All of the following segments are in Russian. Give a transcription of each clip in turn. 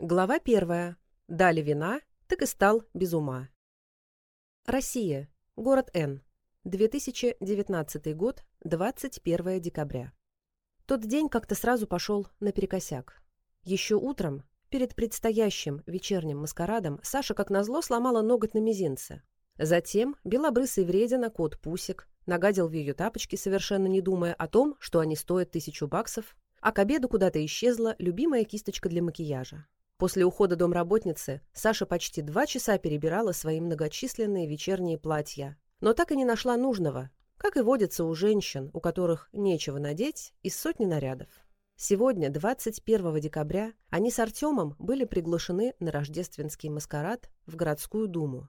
Глава первая. Дали вина, так и стал без ума. Россия. Город Н. 2019 год, 21 декабря. Тот день как-то сразу пошел наперекосяк. Еще утром, перед предстоящим вечерним маскарадом, Саша, как назло, сломала ноготь на мизинце. Затем белобрысый вредина кот Пусик нагадил в ее тапочки, совершенно не думая о том, что они стоят тысячу баксов, а к обеду куда-то исчезла любимая кисточка для макияжа. После ухода домработницы Саша почти два часа перебирала свои многочисленные вечерние платья, но так и не нашла нужного, как и водится у женщин, у которых нечего надеть, из сотни нарядов. Сегодня, 21 декабря, они с Артемом были приглашены на рождественский маскарад в городскую думу.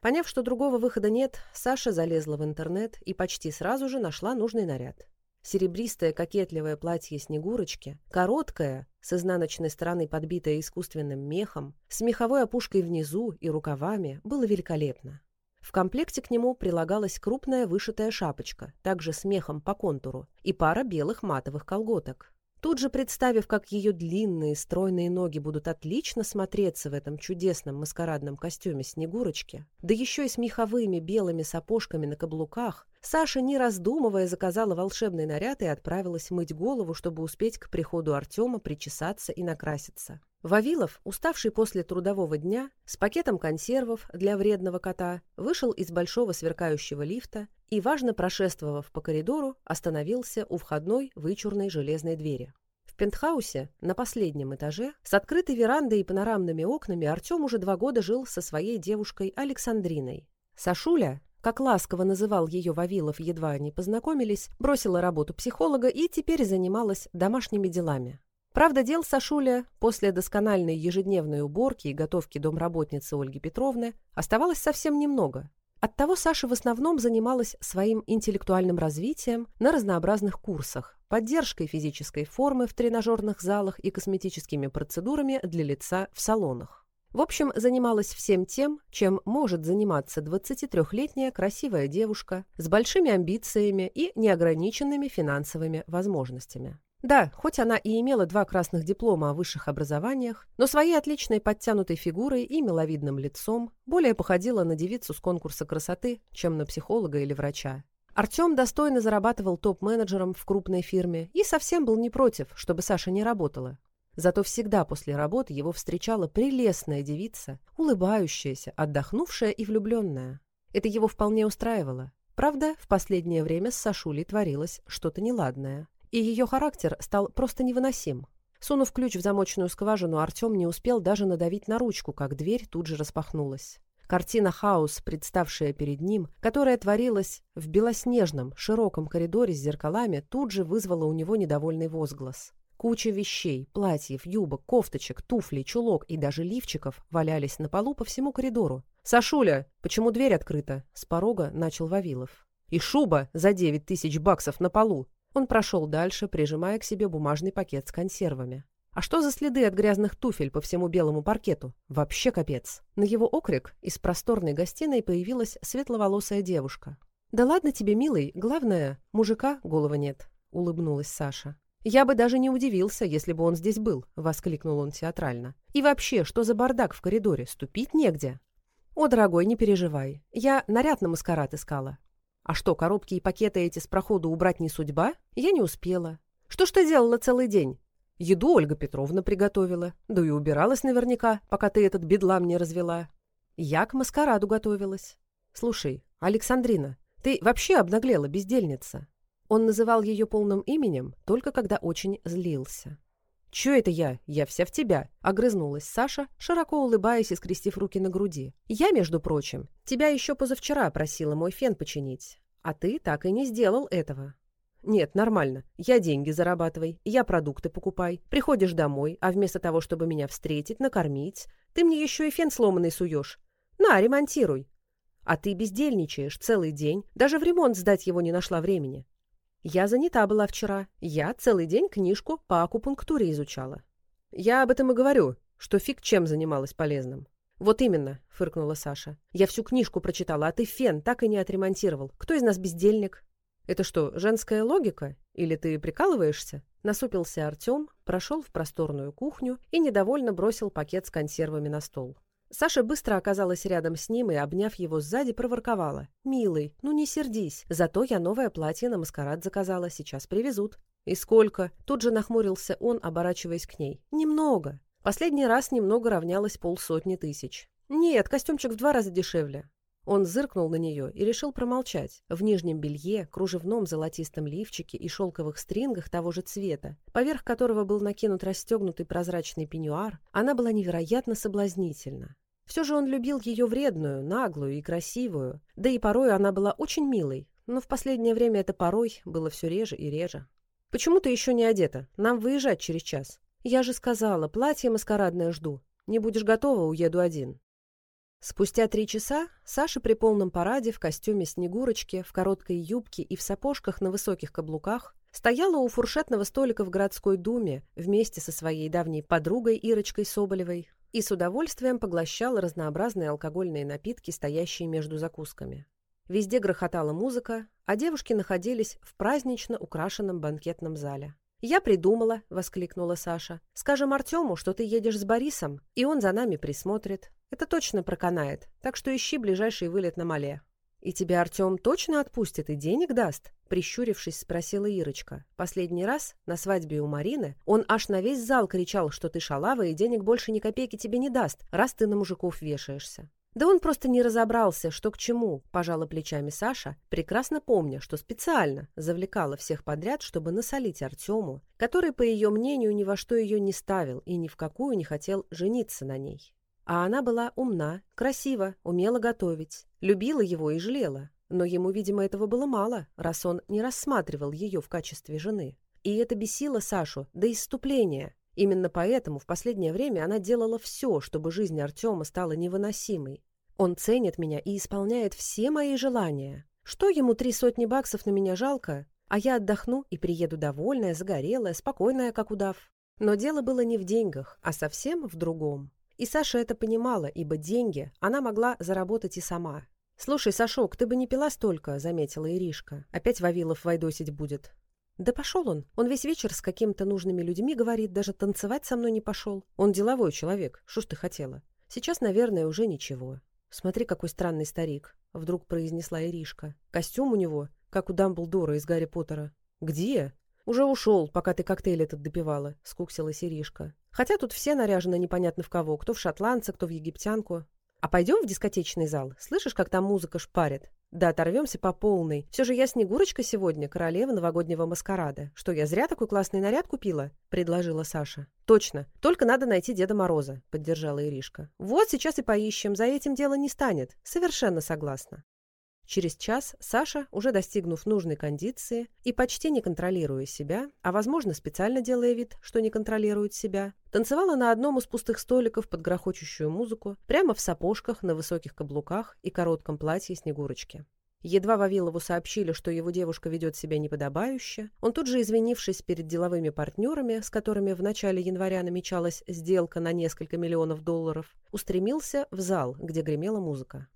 Поняв, что другого выхода нет, Саша залезла в интернет и почти сразу же нашла нужный наряд серебристое кокетливое платье Снегурочки, короткое, с изнаночной стороны подбитое искусственным мехом, с меховой опушкой внизу и рукавами, было великолепно. В комплекте к нему прилагалась крупная вышитая шапочка, также с мехом по контуру, и пара белых матовых колготок. Тут же, представив, как ее длинные стройные ноги будут отлично смотреться в этом чудесном маскарадном костюме Снегурочки, да еще и с меховыми белыми сапожками на каблуках, Саша, не раздумывая, заказала волшебный наряд и отправилась мыть голову, чтобы успеть к приходу Артема причесаться и накраситься. Вавилов, уставший после трудового дня, с пакетом консервов для вредного кота, вышел из большого сверкающего лифта и, важно прошествовав по коридору, остановился у входной вычурной железной двери. В пентхаусе, на последнем этаже, с открытой верандой и панорамными окнами Артем уже два года жил со своей девушкой Александриной. Сашуля, как ласково называл ее Вавилов, едва они познакомились, бросила работу психолога и теперь занималась домашними делами. Правда, дел Сашуля после доскональной ежедневной уборки и готовки домработницы Ольги Петровны оставалось совсем немного. Оттого Саша в основном занималась своим интеллектуальным развитием на разнообразных курсах, поддержкой физической формы в тренажерных залах и косметическими процедурами для лица в салонах. В общем, занималась всем тем, чем может заниматься 23-летняя красивая девушка с большими амбициями и неограниченными финансовыми возможностями. Да, хоть она и имела два красных диплома о высших образованиях, но своей отличной подтянутой фигурой и миловидным лицом более походила на девицу с конкурса красоты, чем на психолога или врача. Артем достойно зарабатывал топ-менеджером в крупной фирме и совсем был не против, чтобы Саша не работала. Зато всегда после работы его встречала прелестная девица, улыбающаяся, отдохнувшая и влюбленная. Это его вполне устраивало. Правда, в последнее время с Сашулей творилось что-то неладное, и ее характер стал просто невыносим. Сунув ключ в замочную скважину, Артем не успел даже надавить на ручку, как дверь тут же распахнулась. Картина хаос, представшая перед ним, которая творилась в белоснежном, широком коридоре с зеркалами, тут же вызвала у него недовольный возглас. Куча вещей, платьев, юбок, кофточек, туфлей, чулок и даже лифчиков валялись на полу по всему коридору. «Сашуля, почему дверь открыта?» — с порога начал Вавилов. «И шуба за девять тысяч баксов на полу!» Он прошел дальше, прижимая к себе бумажный пакет с консервами. А что за следы от грязных туфель по всему белому паркету? Вообще капец. На его окрик из просторной гостиной появилась светловолосая девушка. «Да ладно тебе, милый, главное, мужика голова нет», — улыбнулась Саша. «Я бы даже не удивился, если бы он здесь был», — воскликнул он театрально. «И вообще, что за бардак в коридоре? Ступить негде». «О, дорогой, не переживай. Я наряд на маскарад искала». «А что, коробки и пакеты эти с прохода убрать не судьба? Я не успела». «Что ж ты делала целый день?» «Еду Ольга Петровна приготовила. Да и убиралась наверняка, пока ты этот бедлам не развела». «Я к маскараду готовилась». «Слушай, Александрина, ты вообще обнаглела, бездельница. Он называл ее полным именем только когда очень злился. «Чё это я? Я вся в тебя!» — огрызнулась Саша, широко улыбаясь и скрестив руки на груди. «Я, между прочим, тебя еще позавчера просила мой фен починить, а ты так и не сделал этого». «Нет, нормально. Я деньги зарабатывай, я продукты покупай. Приходишь домой, а вместо того, чтобы меня встретить, накормить, ты мне еще и фен сломанный суешь. На, ремонтируй. А ты бездельничаешь целый день, даже в ремонт сдать его не нашла времени. Я занята была вчера. Я целый день книжку по акупунктуре изучала. Я об этом и говорю, что фиг чем занималась полезным. Вот именно, фыркнула Саша. Я всю книжку прочитала, а ты фен так и не отремонтировал. Кто из нас бездельник? Это что, женская логика? Или ты прикалываешься? Насупился Артем, прошел в просторную кухню и недовольно бросил пакет с консервами на стол. Саша быстро оказалась рядом с ним и, обняв его сзади, проворковала. «Милый, ну не сердись. Зато я новое платье на маскарад заказала, сейчас привезут». «И сколько?» Тут же нахмурился он, оборачиваясь к ней. «Немного. Последний раз немного равнялось полсотни тысяч». «Нет, костюмчик в два раза дешевле». Он зыркнул на нее и решил промолчать. В нижнем белье, кружевном золотистом лифчике и шелковых стрингах того же цвета, поверх которого был накинут расстегнутый прозрачный пеньюар, она была невероятно соблазнительна. Все же он любил ее вредную, наглую и красивую. Да и порой она была очень милой. Но в последнее время это порой было все реже и реже. «Почему ты еще не одета? Нам выезжать через час». «Я же сказала, платье маскарадное жду. Не будешь готова, уеду один». Спустя три часа Саша при полном параде в костюме Снегурочки, в короткой юбке и в сапожках на высоких каблуках стояла у фуршетного столика в городской думе вместе со своей давней подругой Ирочкой Соболевой, и с удовольствием поглощал разнообразные алкогольные напитки, стоящие между закусками. Везде грохотала музыка, а девушки находились в празднично украшенном банкетном зале. «Я придумала», — воскликнула Саша. «Скажем Артему, что ты едешь с Борисом, и он за нами присмотрит. Это точно проканает, так что ищи ближайший вылет на Мале. «И тебя Артем точно отпустит и денег даст?» Прищурившись, спросила Ирочка. Последний раз на свадьбе у Марины он аж на весь зал кричал, что ты шалава и денег больше ни копейки тебе не даст, раз ты на мужиков вешаешься. Да он просто не разобрался, что к чему, пожала плечами Саша, прекрасно помня, что специально завлекала всех подряд, чтобы насолить Артему, который, по ее мнению, ни во что ее не ставил и ни в какую не хотел жениться на ней. А она была умна, красива, умела готовить, любила его и жалела. Но ему, видимо, этого было мало, раз он не рассматривал ее в качестве жены. И это бесило Сашу до иступления. Именно поэтому в последнее время она делала все, чтобы жизнь Артема стала невыносимой. Он ценит меня и исполняет все мои желания. Что ему три сотни баксов на меня жалко? А я отдохну и приеду довольная, загорелая, спокойная, как удав. Но дело было не в деньгах, а совсем в другом. И Саша это понимала, ибо деньги она могла заработать и сама. «Слушай, Сашок, ты бы не пила столько», — заметила Иришка. «Опять Вавилов войдосить будет». «Да пошел он. Он весь вечер с какими-то нужными людьми, говорит, даже танцевать со мной не пошел. Он деловой человек. Что ж ты хотела? Сейчас, наверное, уже ничего». «Смотри, какой странный старик», — вдруг произнесла Иришка. «Костюм у него, как у Дамблдора из Гарри Поттера». «Где?» «Уже ушел, пока ты коктейль этот допивала», — скуксилась Иришка. «Хотя тут все наряжены непонятно в кого, кто в шотландца, кто в египтянку. А пойдем в дискотечный зал, слышишь, как там музыка шпарит? Да, оторвемся по полной. Все же я Снегурочка сегодня, королева новогоднего маскарада. Что, я зря такой классный наряд купила?» — предложила Саша. «Точно. Только надо найти Деда Мороза», — поддержала Иришка. «Вот сейчас и поищем, за этим дело не станет. Совершенно согласна». Через час Саша, уже достигнув нужной кондиции и почти не контролируя себя, а, возможно, специально делая вид, что не контролирует себя, танцевала на одном из пустых столиков под грохочущую музыку, прямо в сапожках, на высоких каблуках и коротком платье Снегурочки. Едва Вавилову сообщили, что его девушка ведет себя неподобающе, он тут же, извинившись перед деловыми партнерами, с которыми в начале января намечалась сделка на несколько миллионов долларов, устремился в зал, где гремела музыка.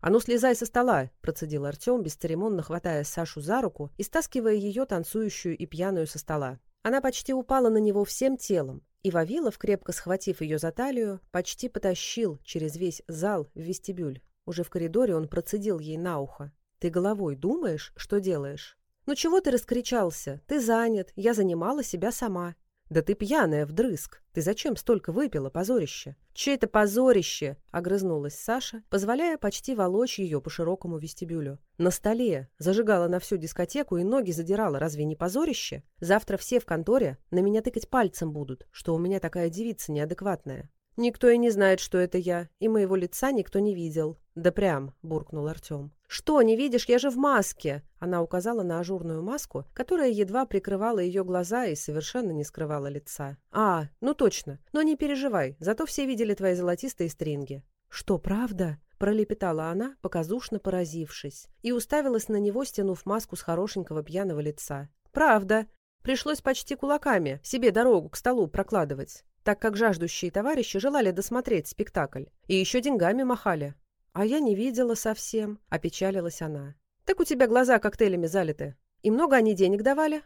«А ну слезай со стола!» – процедил Артем, бесцеремонно хватая Сашу за руку и стаскивая ее танцующую и пьяную со стола. Она почти упала на него всем телом, и Вавилов, крепко схватив ее за талию, почти потащил через весь зал в вестибюль. Уже в коридоре он процедил ей на ухо. «Ты головой думаешь, что делаешь?» «Ну чего ты раскричался? Ты занят, я занимала себя сама. Да ты пьяная вдрызг. Ты зачем столько выпила, позорище? Че это позорище? Огрызнулась Саша, позволяя почти волочь ее по широкому вестибюлю. На столе зажигала на всю дискотеку и ноги задирала. Разве не позорище? Завтра все в конторе на меня тыкать пальцем будут, что у меня такая девица неадекватная. Никто и не знает, что это я, и моего лица никто не видел. Да прям, буркнул Артем. «Что, не видишь, я же в маске!» Она указала на ажурную маску, которая едва прикрывала ее глаза и совершенно не скрывала лица. «А, ну точно. Но не переживай, зато все видели твои золотистые стринги». «Что, правда?» — пролепетала она, показушно поразившись, и уставилась на него, стянув маску с хорошенького пьяного лица. «Правда. Пришлось почти кулаками себе дорогу к столу прокладывать» так как жаждущие товарищи желали досмотреть спектакль и еще деньгами махали. А я не видела совсем, опечалилась она. Так у тебя глаза коктейлями залиты. И много они денег давали?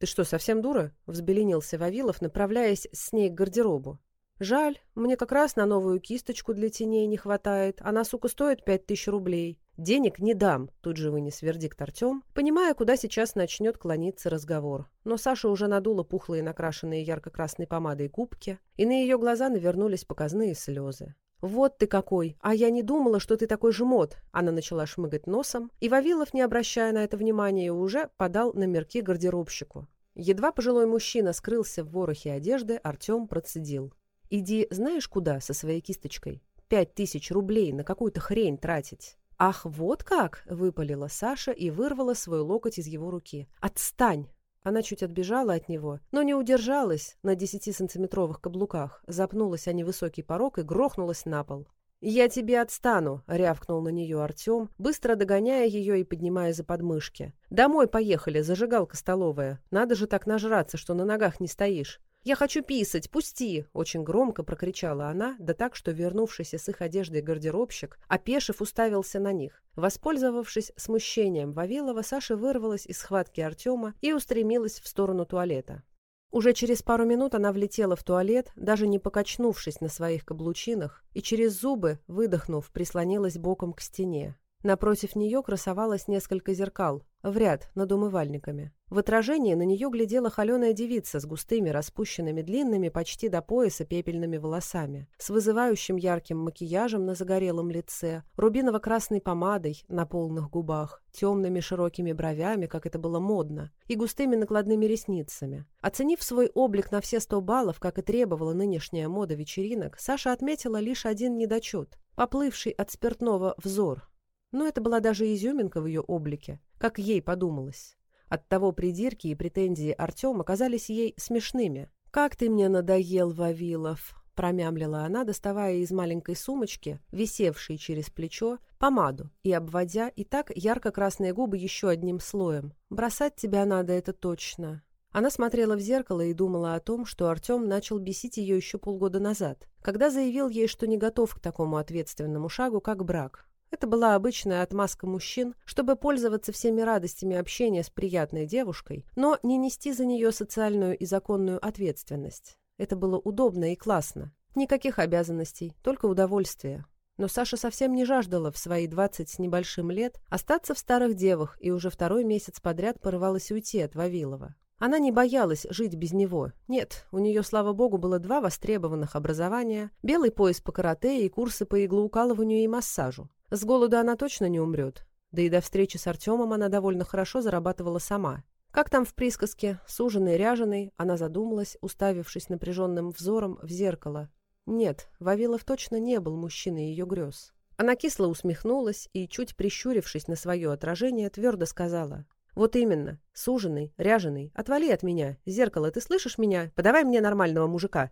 Ты что, совсем дура? Взбеленился Вавилов, направляясь с ней к гардеробу. Жаль, мне как раз на новую кисточку для теней не хватает. Она, сука, стоит пять тысяч рублей. «Денег не дам», — тут же вынес вердикт Артем, понимая, куда сейчас начнет клониться разговор. Но Саша уже надула пухлые накрашенные ярко-красной помадой губки, и на ее глаза навернулись показные слезы. «Вот ты какой! А я не думала, что ты такой жмот!» Она начала шмыгать носом, и Вавилов, не обращая на это внимания, уже подал на мерки гардеробщику. Едва пожилой мужчина скрылся в ворохе одежды, Артем процедил. «Иди знаешь куда со своей кисточкой? Пять тысяч рублей на какую-то хрень тратить!» «Ах, вот как!» — выпалила Саша и вырвала свой локоть из его руки. «Отстань!» Она чуть отбежала от него, но не удержалась на 10-сантиметровых каблуках, запнулась о невысокий порог и грохнулась на пол. «Я тебе отстану!» — рявкнул на нее Артем, быстро догоняя ее и поднимая за подмышки. «Домой поехали, зажигалка столовая. Надо же так нажраться, что на ногах не стоишь. «Я хочу писать, пусти!» — очень громко прокричала она, да так, что вернувшийся с их одеждой гардеробщик, опешив, уставился на них. Воспользовавшись смущением Вавилова, Саша вырвалась из схватки Артема и устремилась в сторону туалета. Уже через пару минут она влетела в туалет, даже не покачнувшись на своих каблучинах, и через зубы, выдохнув, прислонилась боком к стене. Напротив нее красовалось несколько зеркал, в ряд над умывальниками. В отражении на нее глядела холеная девица с густыми, распущенными, длинными, почти до пояса пепельными волосами, с вызывающим ярким макияжем на загорелом лице, рубиново-красной помадой на полных губах, темными широкими бровями, как это было модно, и густыми накладными ресницами. Оценив свой облик на все сто баллов, как и требовала нынешняя мода вечеринок, Саша отметила лишь один недочет – поплывший от спиртного взор. Но это была даже изюминка в ее облике – как ей подумалось. От того придирки и претензии Артема казались ей смешными. «Как ты мне надоел, Вавилов!» — промямлила она, доставая из маленькой сумочки, висевшей через плечо, помаду и обводя и так ярко-красные губы еще одним слоем. «Бросать тебя надо, это точно!» Она смотрела в зеркало и думала о том, что Артем начал бесить ее еще полгода назад, когда заявил ей, что не готов к такому ответственному шагу, как брак. Это была обычная отмазка мужчин, чтобы пользоваться всеми радостями общения с приятной девушкой, но не нести за нее социальную и законную ответственность. Это было удобно и классно. Никаких обязанностей, только удовольствие. Но Саша совсем не жаждала в свои двадцать с небольшим лет остаться в старых девах и уже второй месяц подряд порывалась уйти от Вавилова. Она не боялась жить без него. Нет, у нее, слава богу, было два востребованных образования, белый пояс по карате и курсы по иглоукалыванию и массажу. С голода она точно не умрет. Да и до встречи с Артемом она довольно хорошо зарабатывала сама. Как там в присказке, суженной ряженый? она задумалась, уставившись напряженным взором в зеркало. Нет, Вавилов точно не был мужчиной ее грез. Она кисло усмехнулась и, чуть прищурившись на свое отражение, твердо сказала. «Вот именно, суженый, ряженый, отвали от меня, зеркало, ты слышишь меня? Подавай мне нормального мужика!»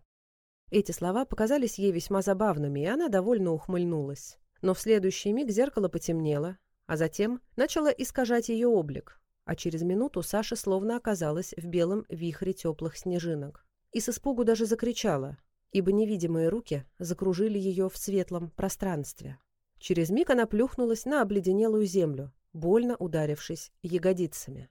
Эти слова показались ей весьма забавными, и она довольно ухмыльнулась. Но в следующий миг зеркало потемнело, а затем начало искажать ее облик, а через минуту Саша словно оказалась в белом вихре теплых снежинок. И с испугу даже закричала, ибо невидимые руки закружили ее в светлом пространстве. Через миг она плюхнулась на обледенелую землю, больно ударившись ягодицами.